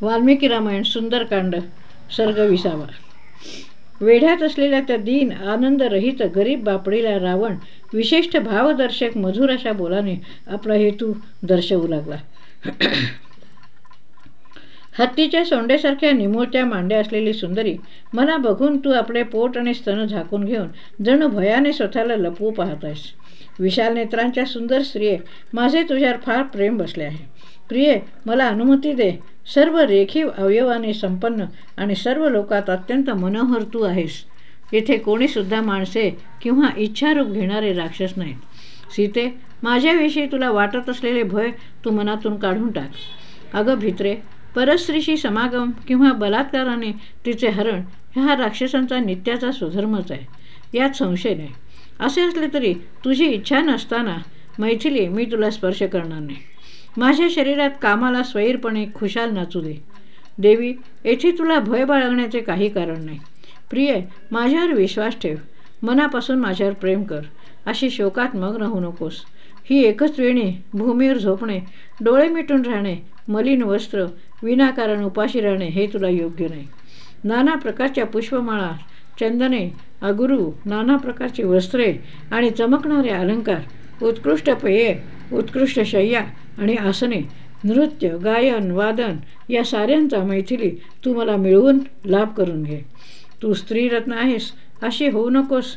वाल्मिकी रामायण सुंदरकांड सर्ग विसावा वेढ्यात असलेल्या त्या दीन आनंदरहित गरीब बापडीला रावण विशिष्ट भावदर्शक मधुर अशा बोलाने आपला हेतू दर्शवू लागला. हत्तीच्या सोंडेसारख्या निमुळत्या मांड्या असलेली सुंदरी मला बघून तू आपले पोट आणि स्तन झाकून घेऊन जणू भयाने स्वतःला लपवू पाहत आहेस. विशाल नेत्रांच्या सुंदर स्त्रिये माझे तुझ्यावर फार प्रेम बसले आहे. प्रिये मला अनुमती दे. सर्व रेखीव अवयवाने संपन्न आणि सर्व लोकात अत्यंत मनोहर तू आहेस. इथे कोणीसुद्धा माणसे किंवा इच्छारूप घेणारे राक्षस नाहीत. सीते माझ्याविषयी तुला वाटत असलेले भय तू मनातून काढून टाक. अगं भित्रे परस्त्रीशी समागम किंवा बलात्काराने तिचे हरण हा राक्षसांचा नित्याचा सुधर्मच आहे. यात संशय नाही. असे असले तरी तुझी इच्छा नसताना मैथिली मी तुला स्पर्श करणार नाही. माझ्या शरीरात कामाला स्वैरपणे खुशाल नाचू दे देवी येथे तुला भय बाळगण्याचे काही कारण नाही. प्रिय माझ्यावर विश्वास ठेव. मनापासून माझ्यावर प्रेम कर. अशी शोकात मग्न होऊ नकोस. ही एकच वेणी भूमीवर झोपणे डोळे मिटून राहणे मलिन वस्त्र विनाकारण उपाशी राहणे हे तुला योग्य नाही. नाना प्रकारच्या पुष्पमाळा चंदने अगुरू नाना प्रकारची वस्त्रे आणि चमकणारे अलंकार उत्कृष्ट पेये उत्कृष्ट शय्या आणि आसने नृत्य गायन वादन या साऱ्यांचा मैथिली तू मला मिळवून लाभ करून घे. तू स्त्रीरत्न आहेस अशी होऊ नकोस.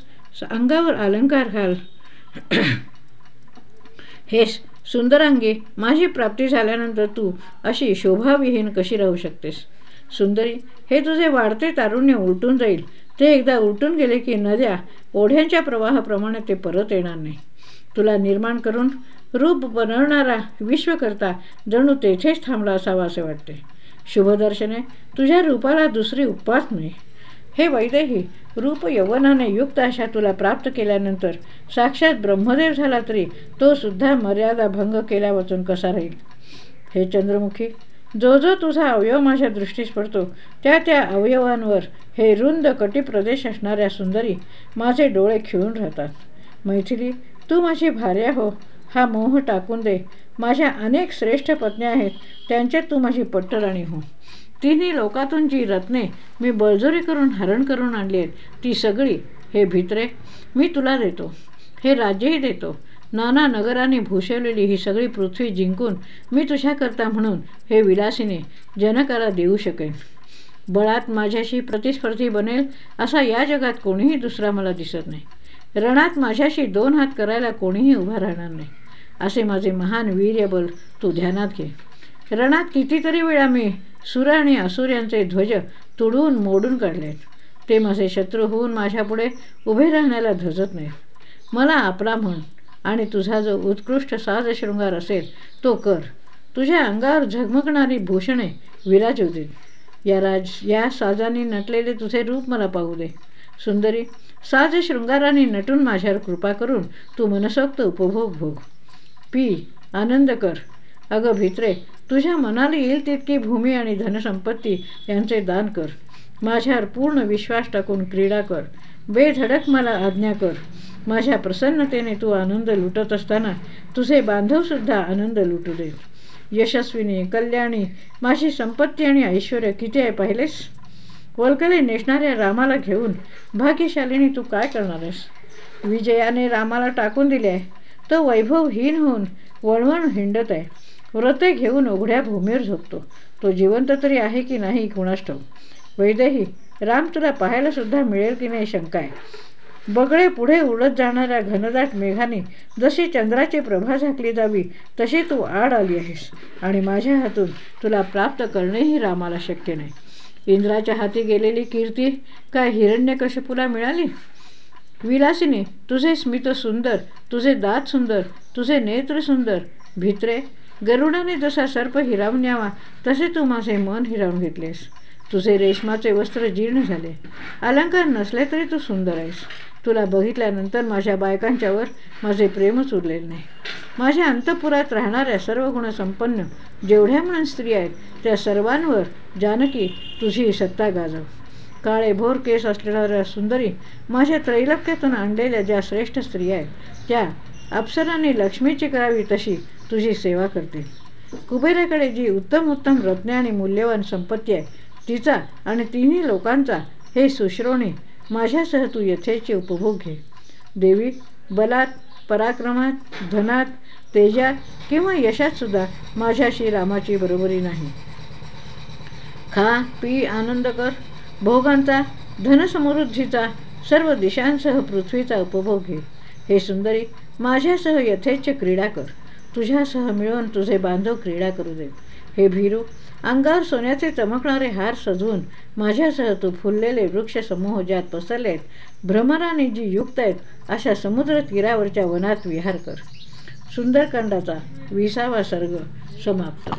अंगावर अलंकार घाल. हेस सुंदरांगी माझी प्राप्ती झाल्यानंतर तू अशी शोभाविहीन कशी राहू शकतेस? सुंदरी हे तुझे वाढते तारुण्य उलटून जाईल. ते एकदा उलटून गेले की नद्या ओढ्यांच्या प्रवाहाप्रमाणे ते परत येणार नाही. तुला निर्माण करून रूप बनवणारा विश्वकर्ता जणू तेथेच थांबला असावा असे वाटते. शुभदर्शने तुझ्या रूपाला दुसरी उपास नाही. हे वैदेही रूप यवनाने युक्त अशा तुला प्राप्त केल्यानंतर साक्षात ब्रह्मदेव झाला तरी तो सुद्धा मर्यादा भंग केल्या वाचून कसा राहील? हे चंद्रमुखी जो जो तुझा अवयव माझ्या दृष्टीस पडतो त्या त्या अवयवांवर हे रुंद कटी प्रदेश असणाऱ्या सुंदरी माझे डोळे खिळून राहतात. मैथिली तू माझी भार्या हो. हा मोह टाकून दे. माझ्या अनेक श्रेष्ठ पत्न्या आहेत. त्यांच्यात तू माझी पट्टराणी हो. तिन्ही लोकातून जी रत्ने मी बळजोरी करून हरण करून आणली आहेत ती सगळी हे भित्रे मी तुला देतो. हे राज्यही देतो. नाना नगराने भूषवलेली ही सगळी पृथ्वी जिंकून मी तुझ्याकरता म्हणून हे विलासीने जनकाला देऊ शकेन. बळात माझ्याशी प्रतिस्पर्धी बनेल असा या जगात कोणीही दुसरा मला दिसत नाही. रणात माझ्याशी दोन हात करायला कोणीही उभा राहणार नाही. असे माझे महान वीर्यबल तू ध्यानात घे. रणात कितीतरी वेळा मी सुर आणि असुर यांचे ध्वज तुडून मोडून काढले ते माझे शत्रू होऊन माझ्यापुढे उभे राहण्याला धजत नाही मला आपला म्हण आणि तुझा जो उत्कृष्ट साजशृंगार असेल तो कर. तुझ्या अंगावर झगमगणारी भूषणे विराजू दे. या राज या साजाने नटलेले तुझे रूप मला पाहू दे. सुंदरी साज शृंगाराने नटून माझ्यावर कृपा करून तू मनसोक्त उपभोग भोग. पी आनंद कर. अगं भित्रे तुझ्या मनाला येईल तितकी भूमी आणि धनसंपत्ती यांचे दान कर. माझ्यावर पूर्ण विश्वास टाकून क्रीडा कर. बेधडक मला आज्ञा कर. माझ्या प्रसन्नतेने तू आनंद लुटत असताना तुझे बांधवसुद्धा आनंद लुटू दे यशस्विनी कल्याणी माझी संपत्ती आणि ऐश्वर किती आहे पाहिलेस? वल्कले नेसणाऱ्या रामाला घेऊन भाग्यशालिनी तू काय करणार आहेस? विजयाने रामाला टाकून दिले आहे. तो वैभवहीन होऊन वळवण हिंडत आहे. व्रते घेऊन उघड्या भूमीवर झोपतो. तो जिवंत तरी आहे की नाही कुणास ठाऊ वैदेही राम तुला पाहायलासुद्धा मिळेल की नाही शंका आहे. बगळे पुढे उडत जाणाऱ्या घनदाट मेघाने जशी चंद्राची प्रभा झाकली जावी तशी तू आड आली आहेस. आणि माझ्या हातून तुला प्राप्त करणेही रामाला शक्य नाही. इंद्राच्या हाती गेलेली कीर्ती काय हिरण्यकशपूला मिळाली? विलासिनी तुझे स्मित सुंदर तुझे दात सुंदर तुझे नेत्र सुंदर. भित्रे गरुडाने जसा सर्प हिरावून यावा तसे तू माझे मन हिरावून घेतलेस. तुझे रेशमाचे वस्त्र जीर्ण झाले. अलंकार नसले तरी तू सुंदर आहेस. तुला बघितल्यानंतर माझ्या बायकांच्यावर माझे प्रेमच उरलेले नाही. माझ्या अंतपुरात राहणाऱ्या सर्व गुणसंपन्न जेवढ्या म्हणून स्त्री आहेत त्या सर्वांवर जानकी तुझी सत्ता गाजव. काळे भोर केस असलेल्या सुंदरी माझ्या त्रैलक्यातून आणलेल्या ज्या श्रेष्ठ स्त्रिया आहेत त्या अप्सराने लक्ष्मीची करावी तशी तुझी सेवा करते कुबेराकडे जी उत्तम उत्तम रत्ने आणि मूल्यवान संपत्ती आहे तिचा आणि तिन्ही लोकांचा हे सुश्रोणी माझ्यासह तू यथेचे उपभोग घे. देवी बलात पराक्रमात धनात तेजात किंवा यशात सुद्धा माझ्याशी रामाची बरोबरी नाही. खा पी आनंद कर. भोगांचा धनसमृद्धीचा सर्व दिशांसह पृथ्वीचा उपभोग घे. हे सुंदरी माझ्यासह यथेच्छ क्रीडा कर. तुझ्यासह मिळून तुझे बांधव क्रीडा करू दे हे भीरू अंगावर सोन्याचे चमकणारे हार सजवून माझ्यासह तू फुललेले वृक्षसमूह ज्यात पसरले आहेत भ्रमराने जी युक्त आहेत अशा समुद्र तीरावरच्या वनात विहार कर. सुंदरकांडाचा विसावा सर्ग समाप्त.